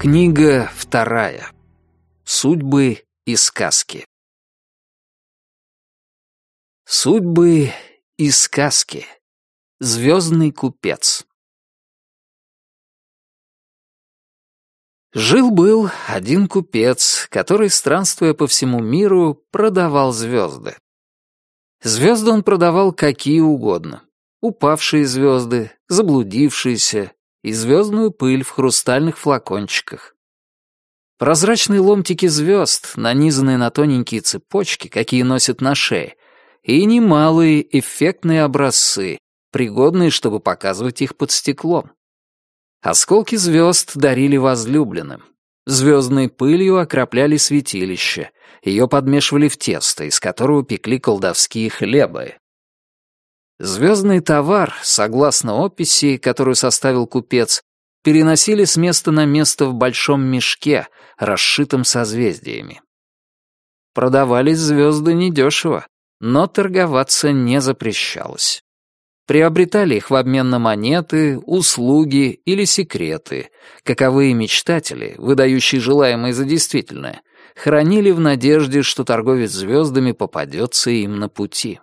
Книга вторая. Судьбы и сказки. Судьбы и сказки. Звездный купец. Жил-был один купец, который, странствуя по всему миру, продавал звезды. Звезды он продавал какие угодно. Упавшие звезды, заблудившиеся, и звездную пыль в хрустальных флакончиках. Прозрачные ломтики звезд, нанизанные на тоненькие цепочки, какие носят на шее, и немалые эффектные образцы, пригодные, чтобы показывать их под стеклом. Осколки звезд дарили возлюбленным. Звездной пылью окропляли святилище, ее подмешивали в тесто, из которого пекли колдовские хлебы, Звездный товар, согласно описи, которую составил купец, переносили с места на место в большом мешке, расшитом созвездиями. Продавались звезды недешево, но торговаться не запрещалось. Приобретали их в обмен на монеты, услуги или секреты, каковые мечтатели, выдающие желаемое за действительное, хранили в надежде, что торговец звездами попадется им на пути.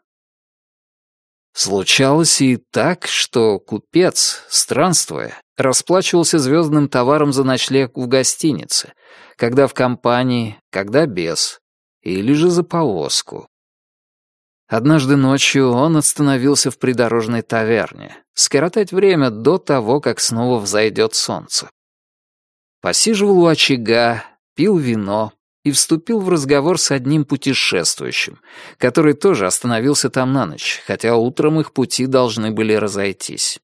Случалось и так, что купец, странствуя, расплачивался звездным товаром за ночлег в гостинице, когда в компании, когда без, или же за повозку. Однажды ночью он остановился в придорожной таверне, скоротать время до того, как снова взойдет солнце. Посиживал у очага, пил вино, и вступил в разговор с одним путешествующим, который тоже остановился там на ночь, хотя утром их пути должны были разойтись.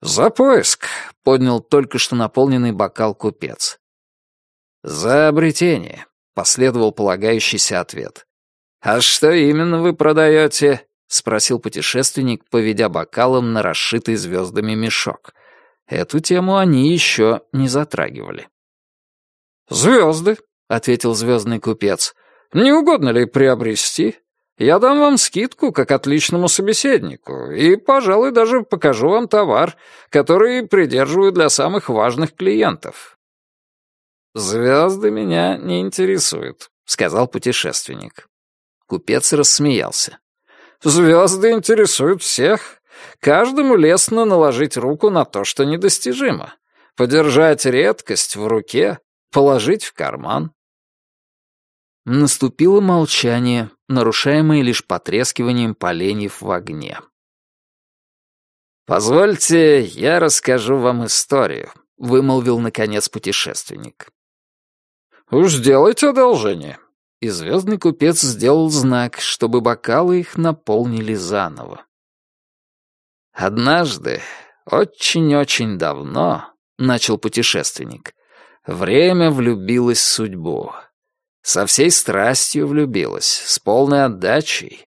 «За поиск!» — поднял только что наполненный бокал купец. «За обретение!» — последовал полагающийся ответ. «А что именно вы продаете?» — спросил путешественник, поведя бокалом на расшитый звездами мешок. Эту тему они еще не затрагивали. «Звезды», — ответил звездный купец. «Не угодно ли приобрести? Я дам вам скидку, как отличному собеседнику, и, пожалуй, даже покажу вам товар, который придерживаю для самых важных клиентов». «Звезды меня не интересуют», — сказал путешественник. Купец рассмеялся. «Звезды интересуют всех. Каждому лестно наложить руку на то, что недостижимо. Подержать редкость в руке Положить в карман. Наступило молчание, нарушаемое лишь потрескиванием поленьев в огне. «Позвольте, я расскажу вам историю», — вымолвил, наконец, путешественник. «Уж сделайте одолжение». И звездный купец сделал знак, чтобы бокалы их наполнили заново. «Однажды, очень-очень давно», — начал путешественник, Время влюбилось в судьбу. Со всей страстью влюбилась, с полной отдачей.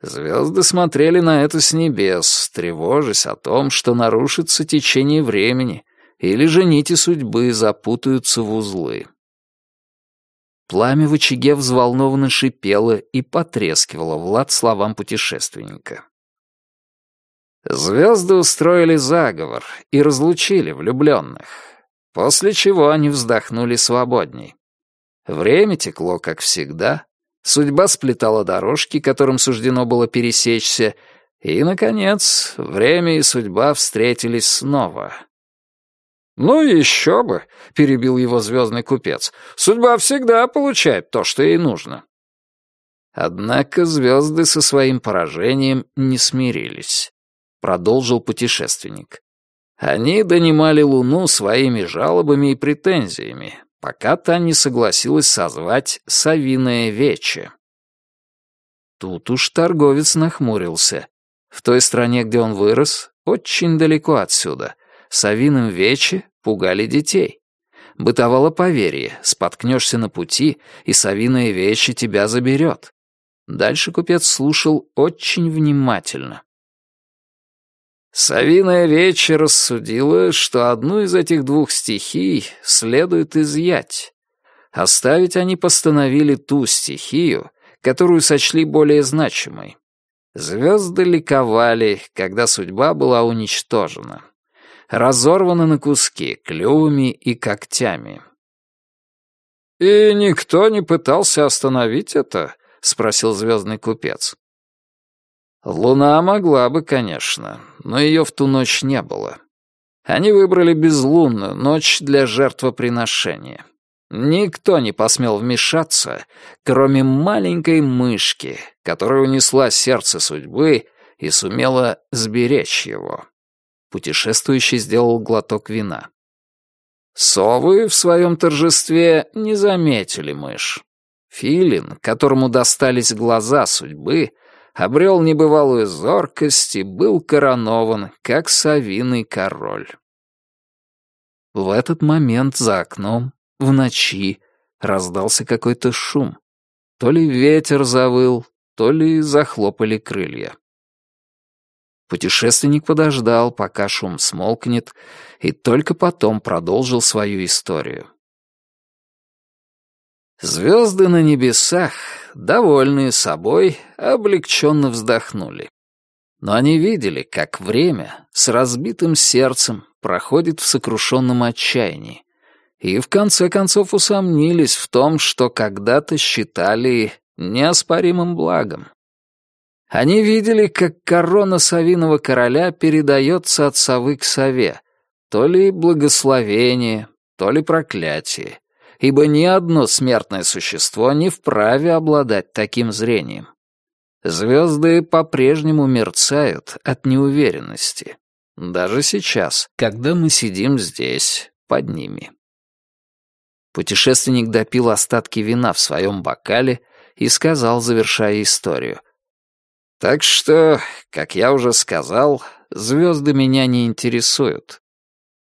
Звезды смотрели на это с небес, тревожась о том, что нарушится течение времени, или же нити судьбы запутаются в узлы. Пламя в очаге взволнованно шипело и потрескивало в лад словам путешественника. Звезды устроили заговор и разлучили влюбленных. После чего они вздохнули свободней. Время текло, как всегда, судьба сплетала дорожки, которым суждено было пересечься, и, наконец, время и судьба встретились снова. «Ну еще бы», — перебил его звездный купец, — «судьба всегда получает то, что ей нужно». Однако звезды со своим поражением не смирились, — продолжил путешественник. Они донимали Луну своими жалобами и претензиями, пока та не согласилась созвать Савиное Вече. Тут уж торговец нахмурился. В той стране, где он вырос, очень далеко отсюда, Савиным Вече пугали детей. Бытовало поверье, споткнешься на пути, и Савиное Вече тебя заберет. Дальше купец слушал очень внимательно. Савиная вечер рассудила, что одну из этих двух стихий следует изъять. Оставить они постановили ту стихию, которую сочли более значимой. Звезды ликовали, когда судьба была уничтожена. разорваны на куски клювами и когтями. «И никто не пытался остановить это?» — спросил звездный купец. Луна могла бы, конечно, но ее в ту ночь не было. Они выбрали безлунную ночь для жертвоприношения. Никто не посмел вмешаться, кроме маленькой мышки, которая унесла сердце судьбы и сумела сберечь его. Путешествующий сделал глоток вина. Совы в своем торжестве не заметили мышь. Филин, которому достались глаза судьбы, обрел небывалую зоркость и был коронован, как совиный король. В этот момент за окном, в ночи, раздался какой-то шум. То ли ветер завыл, то ли захлопали крылья. Путешественник подождал, пока шум смолкнет, и только потом продолжил свою историю. Звезды на небесах, довольные собой, облегченно вздохнули. Но они видели, как время с разбитым сердцем проходит в сокрушенном отчаянии, и в конце концов усомнились в том, что когда-то считали неоспоримым благом. Они видели, как корона совиного короля передается от совы к сове, то ли благословение, то ли проклятие, ибо ни одно смертное существо не вправе обладать таким зрением. Звезды по-прежнему мерцают от неуверенности, даже сейчас, когда мы сидим здесь, под ними. Путешественник допил остатки вина в своем бокале и сказал, завершая историю. «Так что, как я уже сказал, звезды меня не интересуют.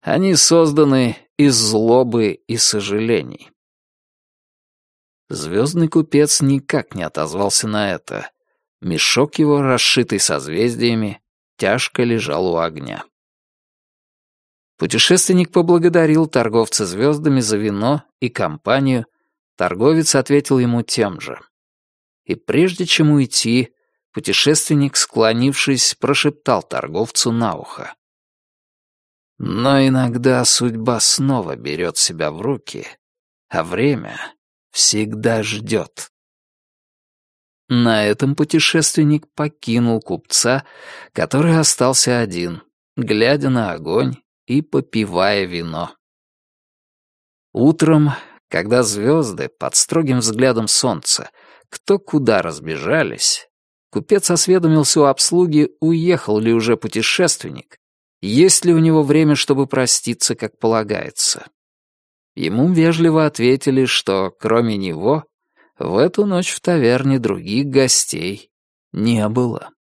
Они созданы из злобы и сожалений. Звездный купец никак не отозвался на это. Мешок его, расшитый созвездиями, тяжко лежал у огня. Путешественник поблагодарил торговца звездами за вино и компанию. Торговец ответил ему тем же. И прежде чем уйти, путешественник, склонившись, прошептал торговцу на ухо. Но иногда судьба снова берет себя в руки, а время всегда ждет. На этом путешественник покинул купца, который остался один, глядя на огонь и попивая вино. Утром, когда звезды под строгим взглядом солнца кто куда разбежались, купец осведомился у обслуги, уехал ли уже путешественник, есть ли у него время, чтобы проститься, как полагается. Ему вежливо ответили, что, кроме него, в эту ночь в таверне других гостей не было.